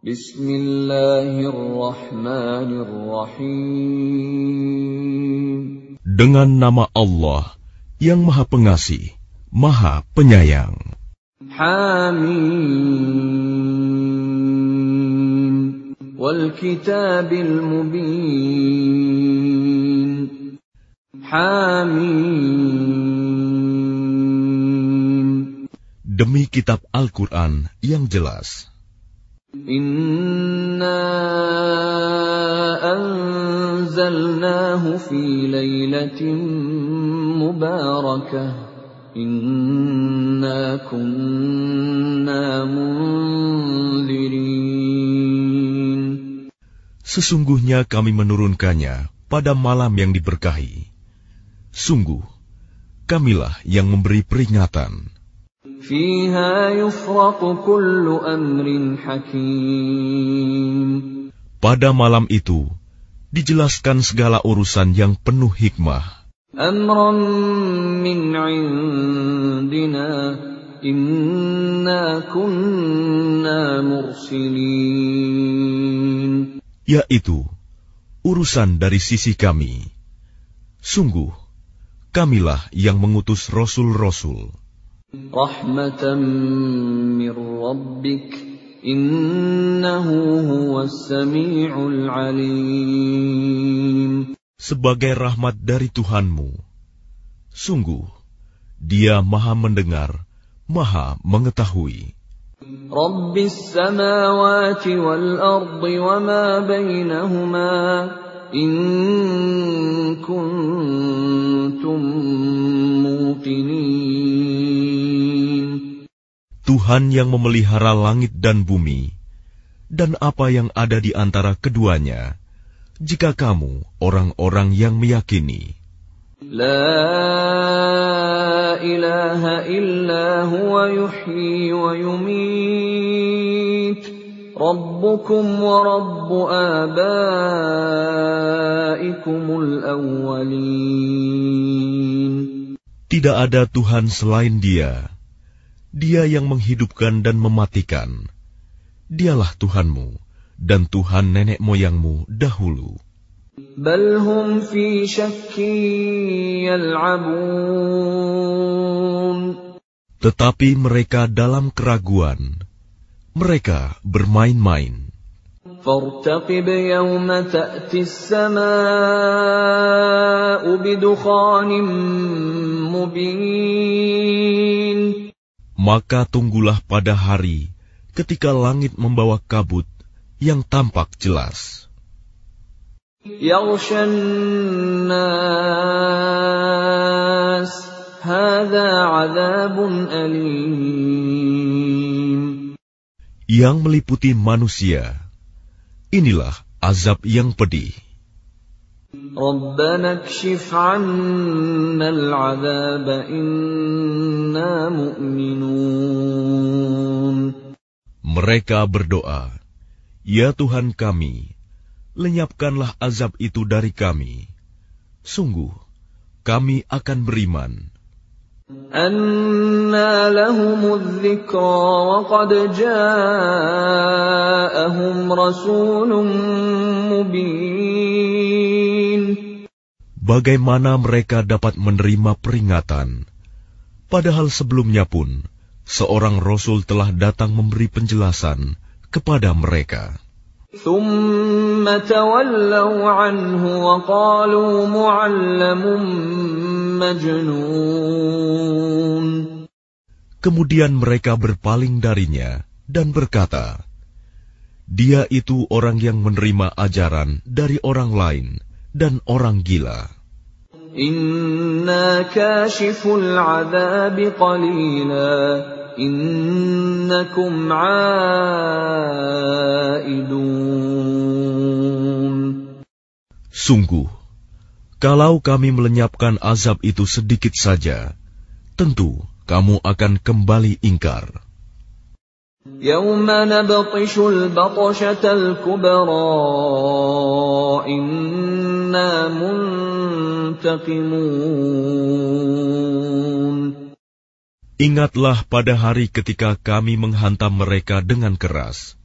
Bismillahirrahmanirrahim. Dengan nama Allah yang Maha Pengasih, Maha Penyayang. Hamim wal kitabil mubin. Hamim Demi kitab Al-Quran yang jelas. Sesungguhnya kami menurunkannya pada malam yang diberkahi. Sungguh, kamilah yang memberi peringatan. Pada malam itu, dijelaskan segala urusan yang penuh hikmah. Yaitu, urusan dari sisi kami. Sungguh, kamilah yang mengutus rasul-rasul sebagai rahmat dari Tuhanmu sungguh dia maha mendengar maha mengetahui. Rabbis samawati wal ardi bainahuma in kuntum Tuhan yang memelihara langit dan bumi, dan apa yang ada di antara keduanya, jika kamu orang-orang yang meyakini. La ilaha illa huwa yuhyi wa yumit. Rabbukum wa Rabbu abaikumul awwalin. Tidak ada Tuhan selain dia Dia yang menghidupkan dan mematikan. Dialah Tuhanmu dan Tuhan nenek moyangmu dahulu. بل هم في شك يلعبون Tetapi mereka dalam keraguan. Mereka bermain-main. فارتقب يوم تأتي السماء بدخان مبين maka tunggulah pada hari ketika langit membawa kabut yang tampak jelas. Yang meliputi manusia, inilah azab yang pedih. ربنا اكشف عنا العذاب إنا مؤمنون Mereka berdoa, Ya Tuhan kami, lenyapkanlah azab itu dari kami. Sungguh, kami akan beriman. أنى لهم الذكرى وقد جاءهم رسول مبين bagaimana mereka dapat menerima peringatan. Padahal sebelumnya pun, seorang Rasul telah datang memberi penjelasan kepada mereka. Kemudian mereka berpaling darinya dan berkata, "Dia itu orang yang menerima ajaran dari orang lain." dan orang gila." إنا كاشف العذاب قليلا إنكم عائدون Sungguh, kalau kami melenyapkan azab itu sedikit saja, tentu kamu akan kembali ingkar. يوم نبطش البطشة الكبرى إنا منتقمون Ingatlah pada hari ketika kami menghantam mereka dengan keras.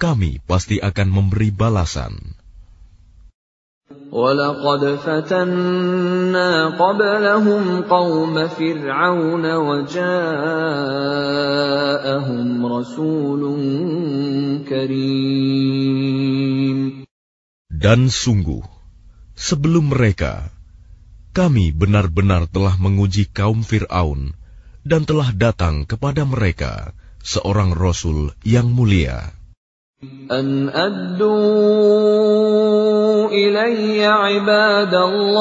kami pasti akan memberi balasan. ولقد فتنا قبلهم قوم فرعون وجاءهم رسول كريم Dan sungguh, sebelum mereka, kami benar-benar telah menguji kaum Fir'aun dan telah datang kepada mereka seorang Rasul yang mulia. أن أدوا إلي عباد الله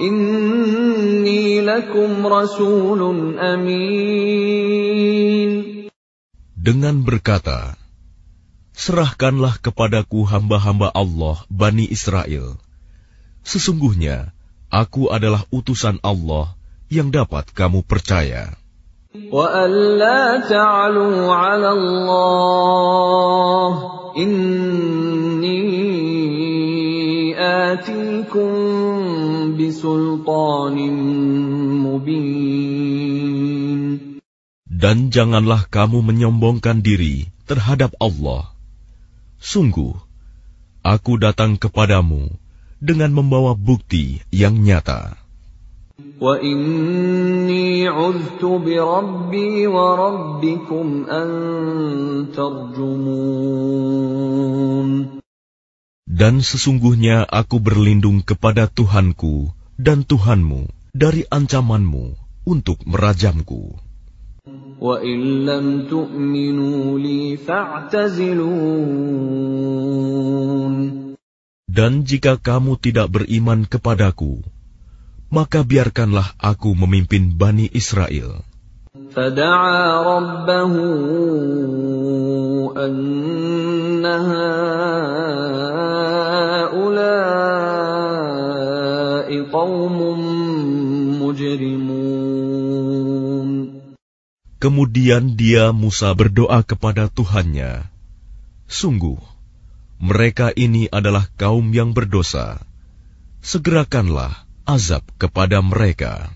إني لكم رسول أمين Dengan berkata, Serahkanlah kepadaku hamba-hamba Allah, Bani Israel. Sesungguhnya, aku adalah utusan Allah yang dapat kamu percaya. Dan janganlah kamu menyombongkan diri terhadap Allah. Sungguh, aku datang kepadamu dengan membawa bukti yang nyata. Dan sesungguhnya aku berlindung kepada Tuhanku dan Tuhanmu dari ancamanmu untuk merajamku. وإن لم تؤمنوا لي فاعتزلون Dan jika kamu tidak beriman kepadaku, maka biarkanlah aku memimpin Bani Israel. فدعا ربه أن هؤلاء قوم Kemudian dia Musa berdoa kepada Tuhannya, Sungguh, mereka ini adalah kaum yang berdosa. Segerakanlah azab kepada mereka.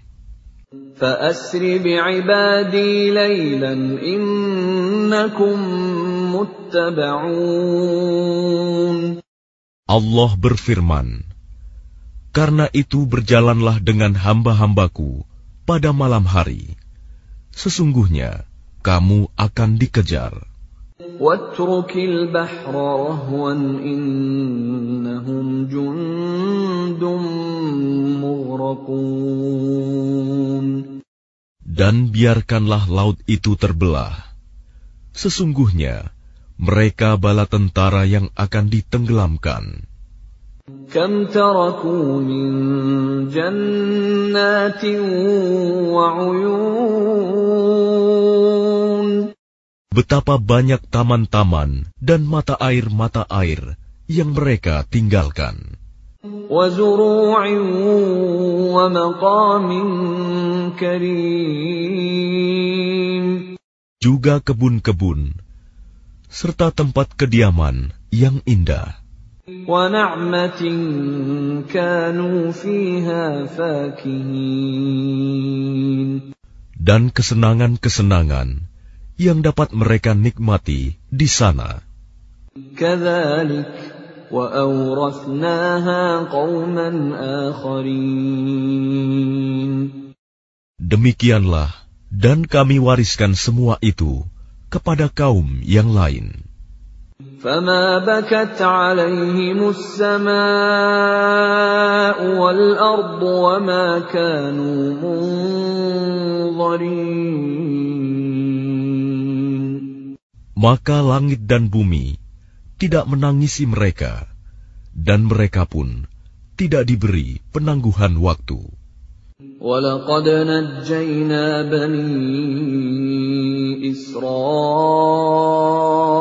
فأسر بعبادي ليلا إنكم متبعون Allah berfirman, Karena itu berjalanlah dengan hamba-hambaku pada malam hari. sesungguhnya kamu akan dikejar. Dan biarkanlah laut itu terbelah. Sesungguhnya mereka bala tentara yang akan ditenggelamkan. كم تركوا من جنات وعيون Betapa banyak taman-taman dan mata air-mata air yang mereka tinggalkan. وزروع ومقام كريم Juga kebun-kebun, serta tempat kediaman yang indah. ونعمة كانوا فيها فاكهين Dan kesenangan-kesenangan yang dapat mereka nikmati di sana. كذلك وأورثناها قوما آخرين Demikianlah, dan kami wariskan semua itu kepada kaum yang lain. فما بكت عليهم السماء والأرض وما كانوا منظرين Maka langit dan bumi tidak menangisi mereka, dan mereka pun tidak diberi penangguhan waktu. ولقد نجينا بني إسرائيل من العذاب المهين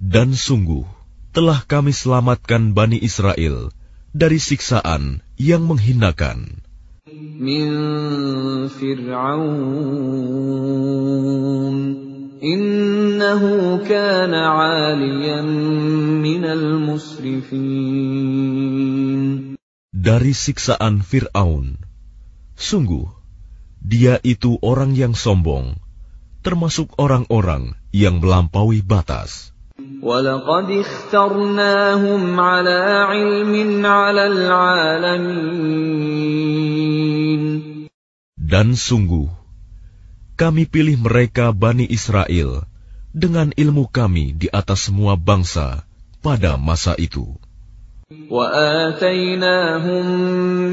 dan sungguh, telah kami selamatkan Bani Israel dari siksaan yang menghinakan. Dari siksaan Fir'aun. Sungguh, dia itu orang yang sombong, termasuk orang-orang yang melampaui batas. Dan sungguh, kami pilih mereka Bani Israel dengan ilmu kami di atas semua bangsa pada masa itu. وَآتَيْنَاهُم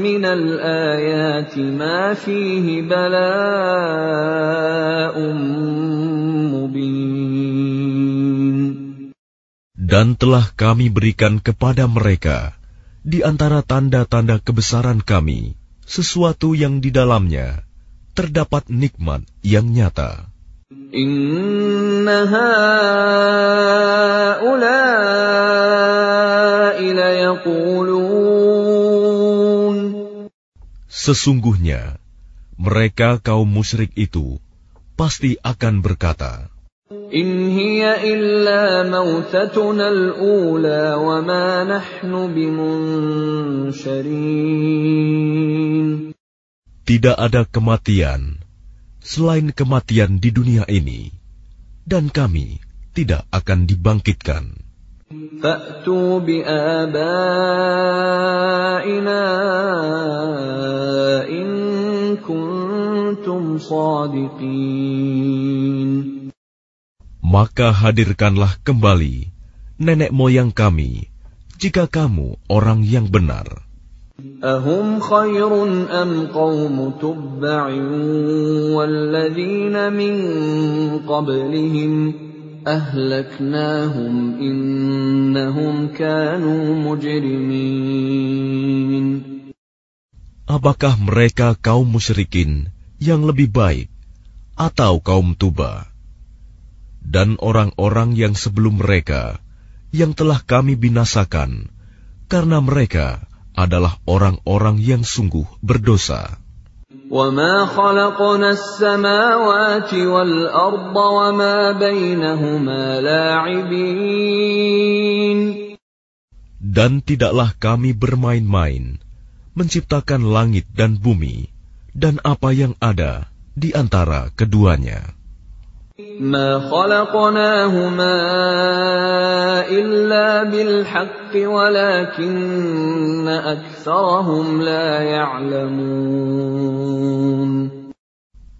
مِّنَ الْآيَاتِ مَا فِيهِ بَلَاءٌ مُّبِينٌ Dan telah kami berikan kepada mereka di antara tanda-tanda kebesaran kami sesuatu yang di dalamnya terdapat nikmat yang nyata. Sesungguhnya mereka kaum musyrik itu pasti akan berkata In hiya illa mautatuna al-ula wa ma nahnu bimunsharin Tidak ada kematian selain kematian di dunia ini, dan kami tidak akan dibangkitkan. فَأْتُوا بِآبَائِنَا إِن كُنتُمْ صَادِقِينَ Maka hadirkanlah kembali nenek moyang kami, jika kamu orang yang benar. أهم خير أم قوم تبع والذين من قبلهم أهلكناهم إنهم كانوا مجرمين Apakah mereka kaum musyrikin yang lebih baik atau kaum tuba? Dan orang-orang yang sebelum mereka yang telah kami binasakan karena mereka adalah orang-orang yang sungguh berdosa. وما خلقنا السماوات والأرض وما بينهما لاعبين Dan tidaklah kami bermain-main menciptakan langit dan bumi dan apa yang ada di antara keduanya. ما خلقناهما إلا بالحق ولكن أكثرهم لا يعلمون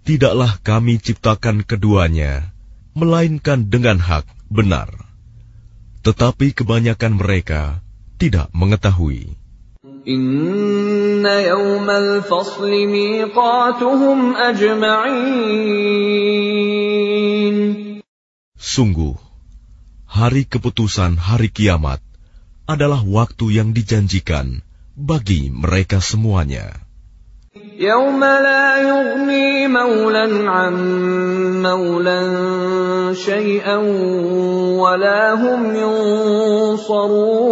Tidaklah kami ciptakan keduanya, melainkan dengan hak benar. Tetapi kebanyakan mereka tidak mengetahui. إن يوم الفصل ميقاتهم أجمعين Sungguh, hari keputusan hari kiamat adalah waktu yang dijanjikan bagi mereka semuanya. يوم لا يغني مولا عن مولا شيئا ولا هم ينصرون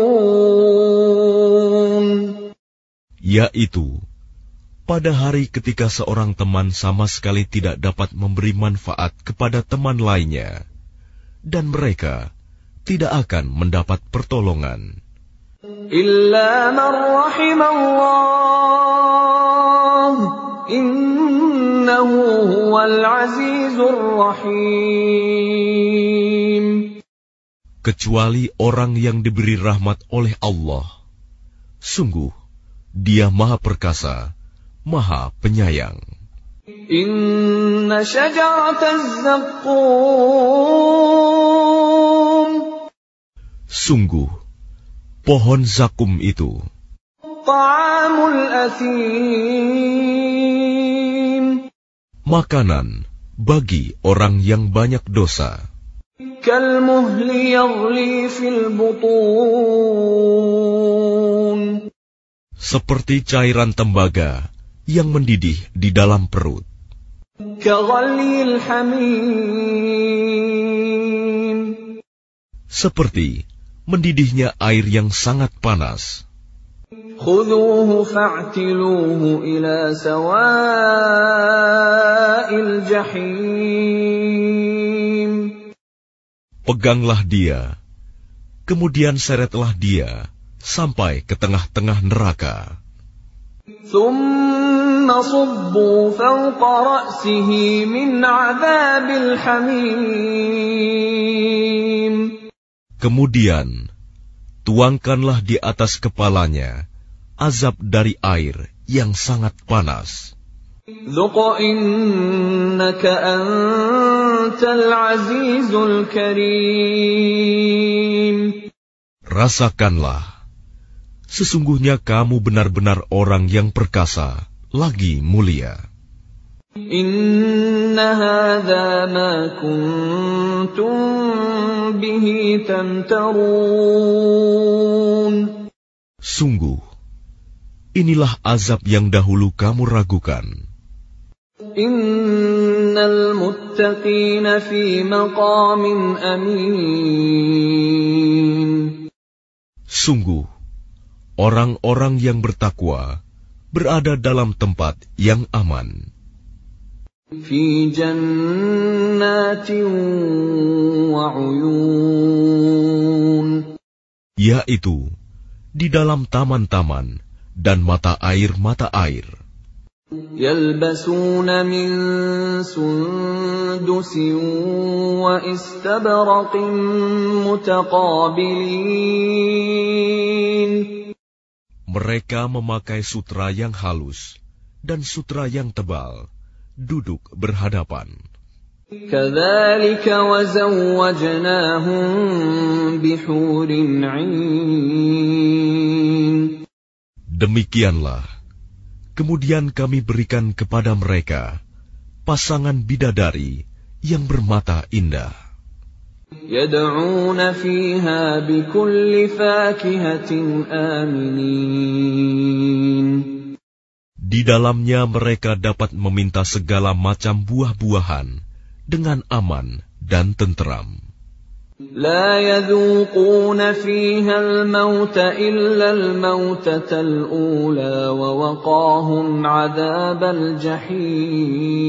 yaitu pada hari ketika seorang teman sama sekali tidak dapat memberi manfaat kepada teman lainnya, dan mereka tidak akan mendapat pertolongan. Kecuali orang yang diberi rahmat oleh Allah. Sungguh, dia Maha Perkasa, Maha Penyayang. Sungguh, pohon zakum itu. Makanan bagi orang yang banyak dosa seperti cairan tembaga yang mendidih di dalam perut. Seperti mendidihnya air yang sangat panas. Peganglah dia, kemudian seretlah dia sampai ke tengah-tengah neraka. Kemudian, tuangkanlah di atas kepalanya azab dari air yang sangat panas. Rasakanlah, Sesungguhnya kamu benar-benar orang yang perkasa, lagi mulia. Sungguh, inilah azab yang dahulu kamu ragukan. Sungguh, orang-orang yang bertakwa berada dalam tempat yang aman, في جنات وعيون yaitu di dalam taman-taman dan mata air-mata air. يلبسون من سندس واستبرق متقابلين mereka memakai sutra yang halus dan sutra yang tebal, duduk berhadapan. Demikianlah, kemudian kami berikan kepada mereka pasangan bidadari yang bermata indah. يدعون فيها بكل فاكهة آمنين Di dalamnya mereka dapat meminta segala macam buah-buahan dengan aman dan tentram. لا يذوقون فيها الموت إلا الموتة الأولى ووقاهم عذاب الجحيم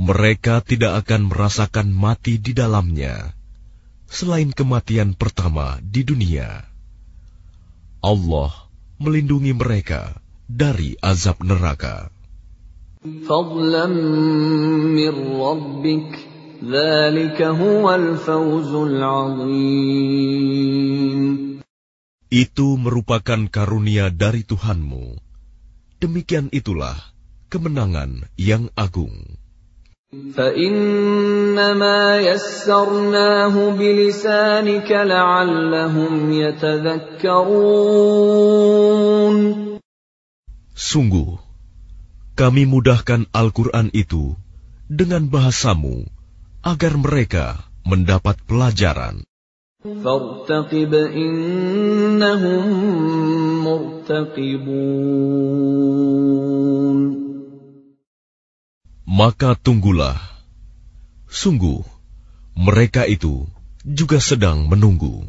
mereka tidak akan merasakan mati di dalamnya, selain kematian pertama di dunia. Allah melindungi mereka dari azab neraka. Itu merupakan karunia dari Tuhanmu. Demikian itulah kemenangan yang agung. فإنما يسرناه بلسانك لعلهم يتذكرون Sungguh, kami mudahkan Al-Quran itu dengan bahasamu agar mereka mendapat pelajaran. فارتقب إنهم مرتقبون Maka tunggulah. Sungguh, mereka itu juga sedang menunggu.